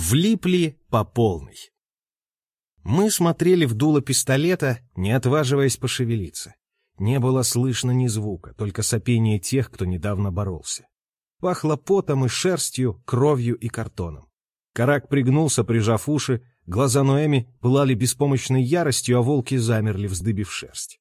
влипли по полной. Мы смотрели в дуло пистолета, не отваживаясь пошевелиться. Не было слышно ни звука, только сопение тех, кто недавно боролся. Пахло потом и шерстью, кровью и картоном. Карак пригнулся, прижав уши, глаза Ноэми пылали беспомощной яростью, а волки замерли, вздыбив шерсть.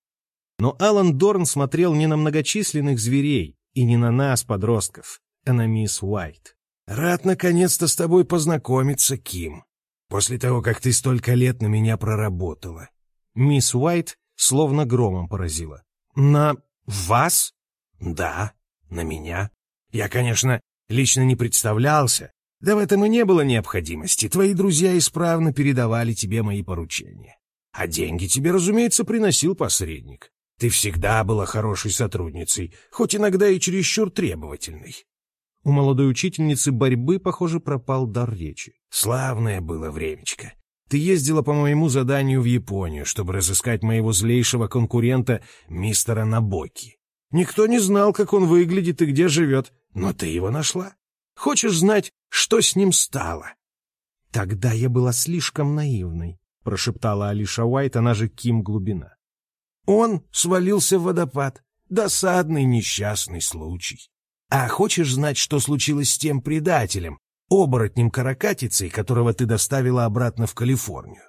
Но Алан Дорн смотрел не на многочисленных зверей и не на нас, подростков, а на мисс Уайт. «Рад наконец-то с тобой познакомиться, Ким», После того, как ты столько лет на меня проработала. Мисс Уайт словно громом поразила. На вас? Да, на меня. Я, конечно, лично не представлялся. Да в этом и не было необходимости. Твои друзья исправно передавали тебе мои поручения. А деньги тебе, разумеется, приносил посредник. Ты всегда была хорошей сотрудницей, хоть иногда и чересчур требовательной. У молодой учительницы борьбы, похоже, пропал дар речи. Славное было времечко. Ты ездила по моему заданию в Японию, чтобы разыскать моего злейшего конкурента, мистера Набоки. Никто не знал, как он выглядит и где живет, но ты его нашла. Хочешь знать, что с ним стало? Тогда я была слишком наивной, прошептала Алиша Уайт, она же Ким Глубина. Он свалился в водопад. Досадный несчастный случай. А хочешь знать, что случилось с тем предателем, оборотнем-каракатицей, которого ты доставила обратно в Калифорнию?»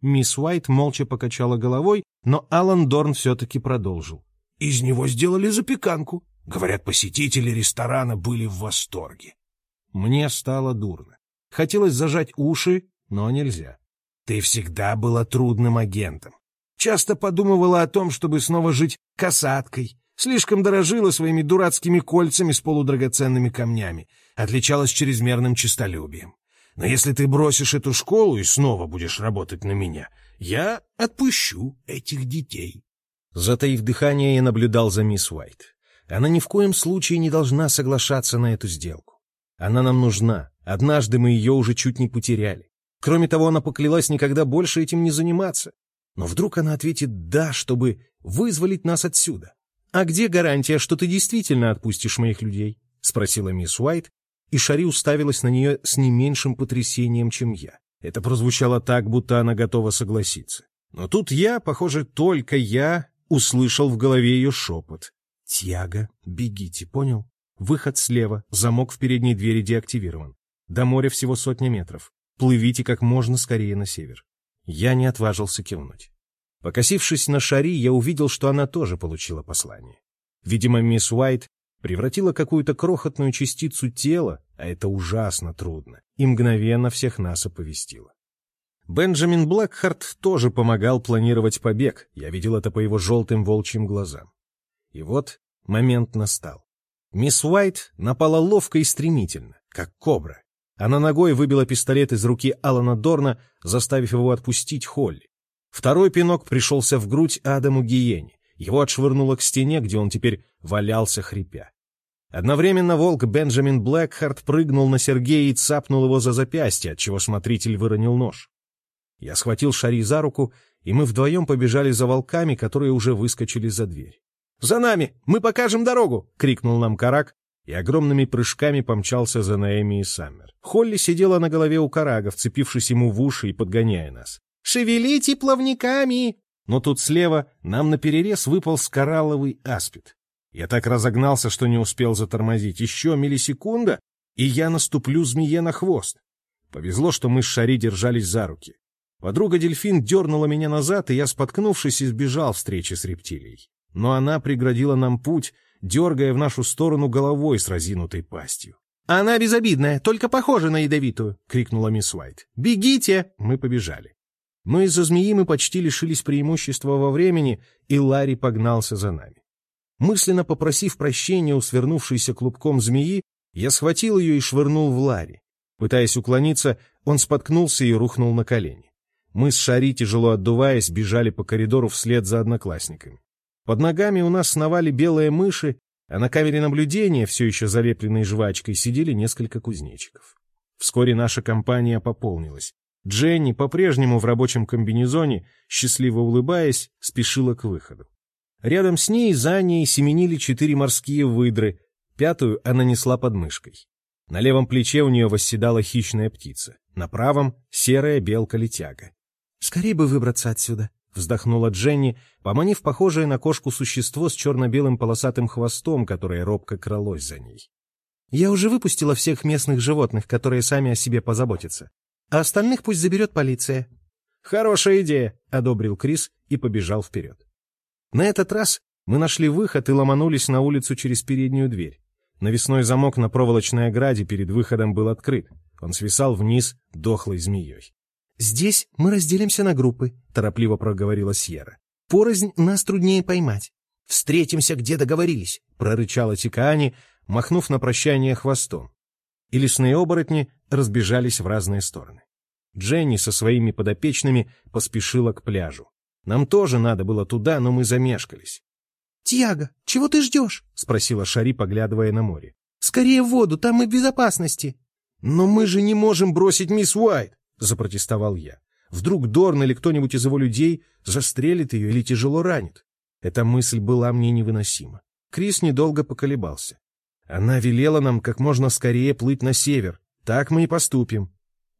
Мисс Уайт молча покачала головой, но Алан Дорн все-таки продолжил. «Из него сделали запеканку. Говорят, посетители ресторана были в восторге». Мне стало дурно. Хотелось зажать уши, но нельзя. «Ты всегда была трудным агентом. Часто подумывала о том, чтобы снова жить касаткой, Слишком дорожила своими дурацкими кольцами с полудрагоценными камнями, отличалась чрезмерным честолюбием. Но если ты бросишь эту школу и снова будешь работать на меня, я отпущу этих детей. Затаив дыхание, я наблюдал за мисс Уайт. Она ни в коем случае не должна соглашаться на эту сделку. Она нам нужна. Однажды мы ее уже чуть не потеряли. Кроме того, она поклялась никогда больше этим не заниматься. Но вдруг она ответит «да», чтобы вызволить нас отсюда. «А где гарантия, что ты действительно отпустишь моих людей?» — спросила мисс Уайт, и Шари уставилась на нее с не меньшим потрясением, чем я. Это прозвучало так, будто она готова согласиться. Но тут я, похоже, только я, услышал в голове ее шепот. «Тьяго, бегите, понял? Выход слева, замок в передней двери деактивирован. До моря всего сотня метров. Плывите как можно скорее на север». Я не отважился кивнуть. Покосившись на Шари, я увидел, что она тоже получила послание. Видимо, мисс Уайт превратила какую-то крохотную частицу тела, а это ужасно трудно, и мгновенно всех нас оповестила. Бенджамин Блэкхарт тоже помогал планировать побег, я видел это по его желтым волчьим глазам. И вот момент настал. Мисс Уайт напала ловко и стремительно, как кобра. Она ногой выбила пистолет из руки Алана Дорна, заставив его отпустить Холли. Второй пинок пришелся в грудь Адаму Гиене. Его отшвырнуло к стене, где он теперь валялся, хрипя. Одновременно волк Бенджамин Блэкхарт прыгнул на Сергея и цапнул его за запястье, отчего смотритель выронил нож. Я схватил Шари за руку, и мы вдвоем побежали за волками, которые уже выскочили за дверь. «За нами! Мы покажем дорогу!» — крикнул нам Карак, и огромными прыжками помчался за Наэми и Саммер. Холли сидела на голове у Карага, вцепившись ему в уши и подгоняя нас. Шевелите плавниками!» Но тут слева нам на перерез выпал скоралловый аспид. Я так разогнался, что не успел затормозить. Еще миллисекунда, и я наступлю змее на хвост. Повезло, что мы с Шари держались за руки. Подруга-дельфин дернула меня назад, и я, споткнувшись, избежал встречи с рептилией. Но она преградила нам путь, дергая в нашу сторону головой с разинутой пастью. «Она безобидная, только похожа на ядовитую!» — крикнула мисс Уайт. «Бегите!» Мы побежали. Но из-за змеи мы почти лишились преимущества во времени, и Ларри погнался за нами. Мысленно попросив прощения у свернувшейся клубком змеи, я схватил ее и швырнул в Ларри. Пытаясь уклониться, он споткнулся и рухнул на колени. Мы с Шари, тяжело отдуваясь, бежали по коридору вслед за одноклассниками. Под ногами у нас сновали белые мыши, а на камере наблюдения, все еще залепленной жвачкой, сидели несколько кузнечиков. Вскоре наша компания пополнилась. Дженни, по-прежнему в рабочем комбинезоне, счастливо улыбаясь, спешила к выходу. Рядом с ней за ней семенили четыре морские выдры, пятую она несла под мышкой. На левом плече у нее восседала хищная птица, на правом — серая белка-летяга. «Скорей бы выбраться отсюда», — вздохнула Дженни, поманив похожее на кошку существо с черно-белым полосатым хвостом, которое робко кралось за ней. «Я уже выпустила всех местных животных, которые сами о себе позаботятся. А остальных пусть заберет полиция». «Хорошая идея», — одобрил Крис и побежал вперед. На этот раз мы нашли выход и ломанулись на улицу через переднюю дверь. Навесной замок на проволочной ограде перед выходом был открыт. Он свисал вниз дохлой змеей. «Здесь мы разделимся на группы», — торопливо проговорила Сьерра. «Порознь нас труднее поймать». «Встретимся, где договорились», — прорычала Тикаани, махнув на прощание хвостом. И лесные оборотни разбежались в разные стороны. Дженни со своими подопечными поспешила к пляжу. Нам тоже надо было туда, но мы замешкались. «Тьяго, чего ты ждешь?» — спросила Шари, поглядывая на море. «Скорее в воду, там мы в безопасности». «Но мы же не можем бросить мисс Уайт!» — запротестовал я. «Вдруг Дорн или кто-нибудь из его людей застрелит ее или тяжело ранит?» Эта мысль была мне невыносима. Крис недолго поколебался. Она велела нам как можно скорее плыть на север. Так мы и поступим.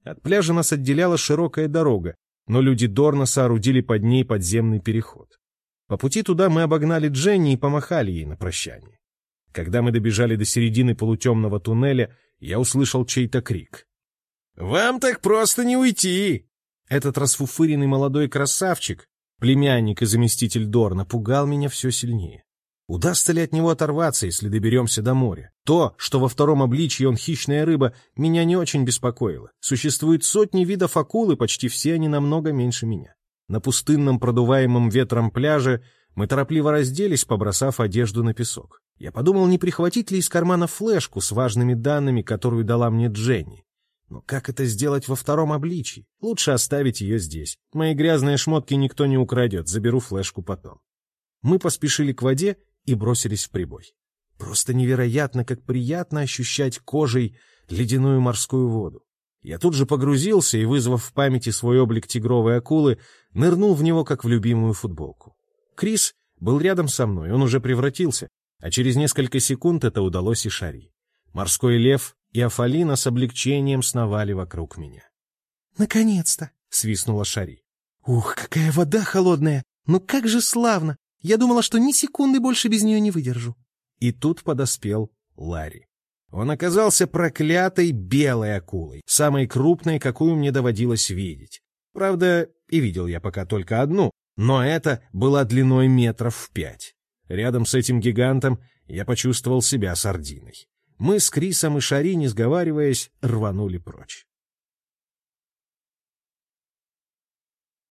От пляжа нас отделяла широкая дорога, но люди Дорна соорудили под ней подземный переход. По пути туда мы обогнали Дженни и помахали ей на прощание. Когда мы добежали до середины полутемного туннеля, я услышал чей-то крик. «Вам так просто не уйти!» Этот расфуфыренный молодой красавчик, племянник и заместитель Дорна, пугал меня все сильнее. Удастся ли от него оторваться, если доберемся до моря? То, что во втором обличье он хищная рыба, меня не очень беспокоило. Существует сотни видов акул, и почти все они намного меньше меня. На пустынном, продуваемом ветром пляже мы торопливо разделись, побросав одежду на песок. Я подумал, не прихватить ли из кармана флешку с важными данными, которую дала мне Дженни. Но как это сделать во втором обличии? Лучше оставить ее здесь. Мои грязные шмотки никто не украдет, заберу флешку потом. Мы поспешили к воде и бросились в прибой. Просто невероятно, как приятно ощущать кожей ледяную морскую воду. Я тут же погрузился и, вызвав в памяти свой облик тигровой акулы, нырнул в него, как в любимую футболку. Крис был рядом со мной, он уже превратился, а через несколько секунд это удалось и Шари. Морской лев и Афалина с облегчением сновали вокруг меня. «Наконец-то!» — свистнула Шари. «Ух, какая вода холодная! Ну как же славно! Я думала, что ни секунды больше без нее не выдержу. И тут подоспел Ларри. Он оказался проклятой белой акулой, самой крупной, какую мне доводилось видеть. Правда, и видел я пока только одну, но это была длиной метров в пять. Рядом с этим гигантом я почувствовал себя сардиной. Мы с Крисом и Шари, не сговариваясь, рванули прочь.